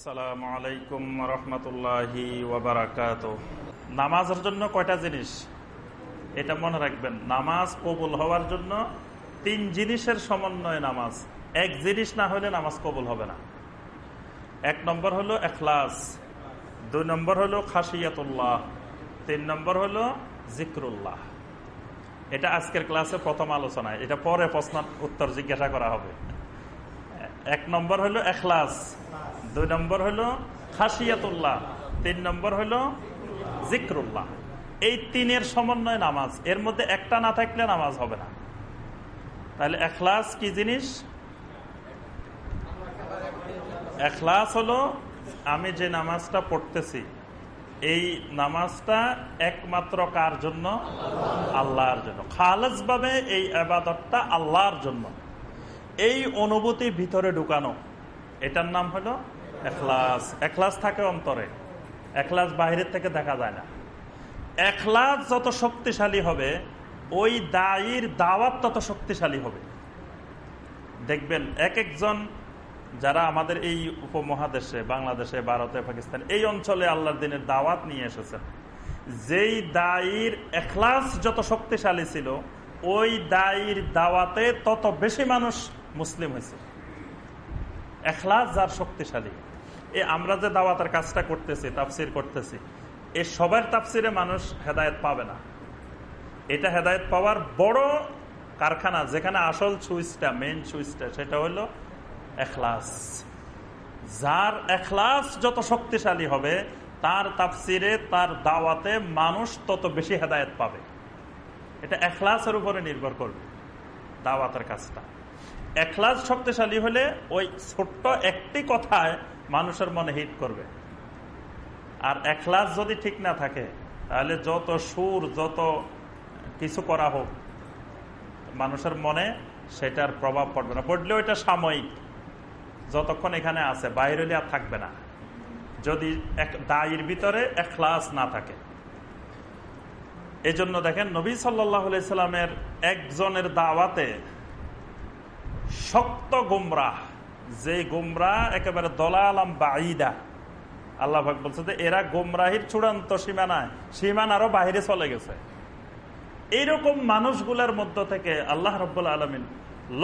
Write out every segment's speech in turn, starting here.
আসসালামু আলাইকুম রহমতুল্লাহি নামাজের জন্য কয়টা জিনিস? এটা মনে রাখবেন, নামাজ কবুল হওয়ার জন্য তিন জিনিসের সমন্বয়ে নামাজ। এক জিনিস না হলে নামাজ কবুল হবে না। এক নম্বর হলো এখলাস, দুই নম্বর হলো খাসিয়াতুল্লাহ তিন নম্বর হলো জিক্রুল্লাহ। এটা আজকের ক্লাসে প্রথম আলোচনায়, এটা পরে প্রশ্ন উত্তর জিজ্ঞাসা করা হবে। এক নম্বর হলো এখলাস দুই নম্বর হলো খাসিয়াতুল্লাহ তিন নম্বর হলো জিক্রুল্লাহ। এই তিনের সমন্বয় নামাজ, এর মধ্যে একটা না থাকলে নামাজ হবে না। তাহলে এখলাস কি জিনিস? এখলাস হলো আমি যে নামাজটা পড়তেছি, এই নামাজটা একমাত্র কার জন্য? আল্লাহর জন্য। খালেজ ভাবে এই আবাদতটা আল্লাহর জন্য। এই অনুভূতি ভিতরে ঢুকানো, এটার নাম হলো এখলাস এখলাস থাকে অন্তরে। এখলাস বাহিরের থেকে দেখা যায় না। এখলাস যত শক্তিশালী হবে, ওই দায়ীর দাওয়াত তত শক্তিশালী হবে। দেখবেন এক একজন যারা আমাদের এই উপমহাদেশে, বাংলাদেশে, ভারতে, পাকিস্তান, এই অঞ্চলে আল্লাহর দিনের দাওয়াত নিয়ে এসেছেন। যেই দায়ীর এখলাস যত শক্তিশালী ছিল, ওই দায়ীর দাওয়াতে তত বেশি মানুষ মুসলিম হয়েছে। এখলাস যার শক্তিশালী। এ আমরা যে দাওয়াতের কাজটা করতেছি, তাফসির করতেছি, এ সবার তাফসিরে মানুষ হেদায়ত পাবে না। এটা হেদায়ত পাওয়ার বড় কারখানা, যেখানে আসল সুইচটা মেন সুইচটা, সেটা হলো এখলাস। যার এখলাস যত শক্তিশালী হবে, তার তাফসিরে, তার দাওয়াতে মানুষ তত বেশি হেদায়ত পাবে। এটা এখলাসের উপরে নির্ভর করবে, দাওয়াতের কাজটা। এখলাস শক্তিশালী হলে ওই ছোট্ট একটি কথায় মানুষের মনে হিট করবে। আর এখলাস যদি ঠিক না থাকে, তাহলে যত সুর, যত কিছু করা হোক, মানুষের মনে সেটার প্রভাব পড়বে না। পড়লেও এটা সাময়িক। যতক্ষণ এখানে আছে, বাইরে আর থাকবে না। যদি এক দায়ের ভিতরে এখলাস না থাকে। এই জন্য দেখেন, নবী সাল্লামের একজনের দাওয়াতে শক্ত গুমরাহ যে গুমরাহ একেবারে দলালাম বাঈদা। আল্লাহ বলছে যে এরা গুমরাহির চূড়ান্ত সীমানায় সীমানারও বাহিরে চলে গেছে। এইরকম মানুষগুলোর মধ্য থেকে আল্লাহ রব্বুল আলমিন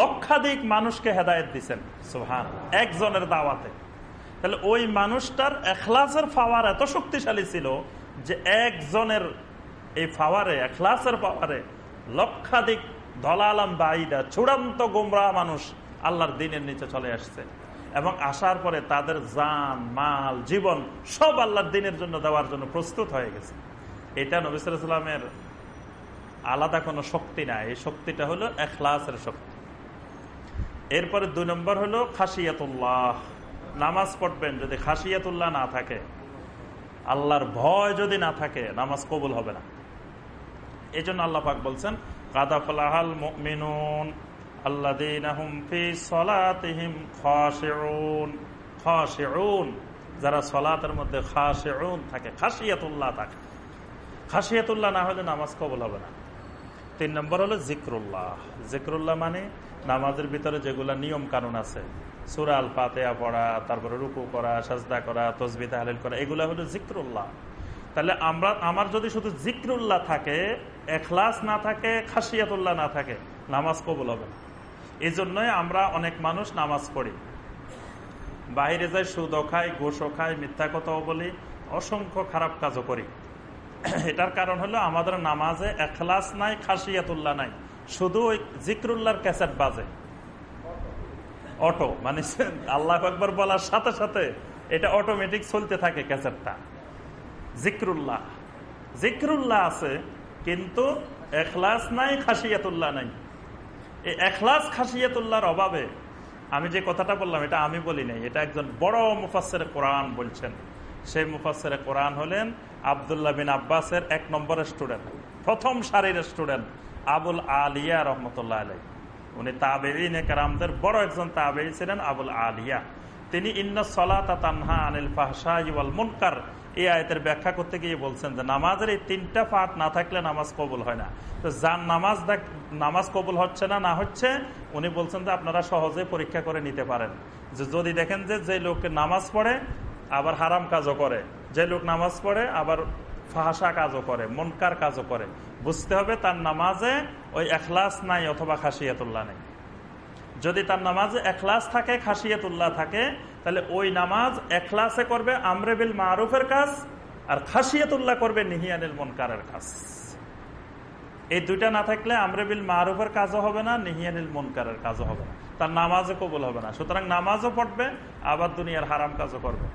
লক্ষাধিক মানুষকে হেদায়ত দিচ্ছেন সুহান একজনের দাওয়াতে। তাহলে ওই মানুষটার এখলাসের ফাওয়ার এত শক্তিশালী ছিল যে একজনের এই ফাওয়ারে এখলাসের পাওয়ারে লক্ষাধিক দলালাম বাইদা চূড়ান্ত গোমরা মানুষ আল্লাহর দিনের নিচে চলে আসছে। এবং আসার পরে তাদের জান, মাল, জীবন সব আল্লাহর দিনের জন্য দেওয়ার জন্য প্রস্তুত হয়ে গেছে। এটা নবিসামের আলাদা কোনো শক্তি নাই এই শক্তিটা হলো এখলাসের শক্তি। এরপরে দুই নম্বর হলো খাসিয়াতুল্লাহ নামাজ পড়বেন যদি খাসিয়াতুল্লাহ না থাকে, আল্লাহর ভয় যদি না থাকে, নামাজ কবুল হবে না। এই জন্য আল্লাহ পাক বলছেন, কাদাফলাহাল মিনুন যারা সলাতের মধ্যে খাশেউন থাকে। খাসিয়াতুল্লাহ থাকে। খাসিয়াতুল্লাহ না হলে নামাজ কবুল হবে না। তিন নম্বর হলো জিক্রুল্লাহ। জিক্রুল্লাহ মানে নামাজের ভিতরে যেগুলা নিয়ম কানুন আছে। সুরাল পাতেয়া পড়া, তারপরে রুকু করা, সাজদা করা, তসবি, তাহলিল করা, এগুলা হলো জিক্রুল্লাহ। তাহলে আমরা, আমার যদি শুধু জিক্রুল্লাহ থাকে, এখলাস না থাকে খাসিয়াতুল্লাহ না থাকে, নামাজ কবুল হবে না। এই জন্যই আমরা অনেক মানুষ নামাজ পড়ি। বাইরে যাই, সুদও খাই গোসও খাই, মিথ্যা কথাও বলি, অসংখ্য খারাপ কাজও করি। এটার কারণ হলো আমাদের নামাজে এখলাস নাই, খাসিয়াতুল্লাহ নাই। শুধু ওই জিক্রুল্লাহর ক্যাসেট বাজে। অটো মানে আল্লাহ একবার বলার সাথে সাথে এটা অটোমেটিক চলতে থাকে ক্যাসেটটা। জিক্রুল্লাহ। জিক্রুল্লাহ আছে, কিন্তু এখলাস নাই, খাসিয়াতুল্লাহ নাই। এই এখলাস খাসিয়াতুল্লাহর অভাবে আমি যে কথাটা বললাম, এটা আমি বলি নাই। এটা একজন বড় মুফাসের কোরআন বলছেন। সেই মুফাসের কোরআন হলেন আবদুল্লাহ বিন আব্বাসের এক নম্বরের স্টুডেন্ট, প্রথম সারির স্টুডেন্ট আবুল আলিয়া রহমতুল্লাহ আলাই উনি তাবেইন বড় একজন তাবেই ছিলেন আবুল আলিয়া। তিনি, ইন্না সলাতা তানহা আনিল ফাহসা ইওয়াল মুনকার এই আয়তের ব্যাখ্যা করতে গিয়ে বলছেন যে নামাজের এই তিনটা পাঠ না থাকলে নামাজ কবুল হয় না। তো যার নামাজ নামাজ কবুল হচ্ছে না না হচ্ছে, উনি বলছেন যে আপনারা সহজে পরীক্ষা করে নিতে পারেন। যে যদি দেখেন যে যে লোককে নামাজ পড়ে, আবার হারাম কাজও করে। যে লোক নামাজ পড়ে, আবার ফাহাসা কাজও করে, মনকার কাজও করে। বুঝতে হবে তার নামাজে ওই এখলাস নাই অথবা খাসিয়াতুল্লাহ নেই। যদি তার নামাজে এখলাস থাকে, খাসিয়াতুল্লাহ থাকে তাহলে ওই নামাজ এখলাসে করবে আমরেবিল মারুফের কাজ, আর খাসিয়াতুল্লাহ করবে নিহিয়ানিল মনকারের কাজ। এই দুইটা না থাকলে আমরেবিল মারুফের কাজও হবে না, নিহিয়ানিল মনকারের কাজও হবে না। তার নামাজও কবুল হবে না। সুতরাং নামাজও পড়বে, আবার দুনিয়ার হারাম কাজও করবে।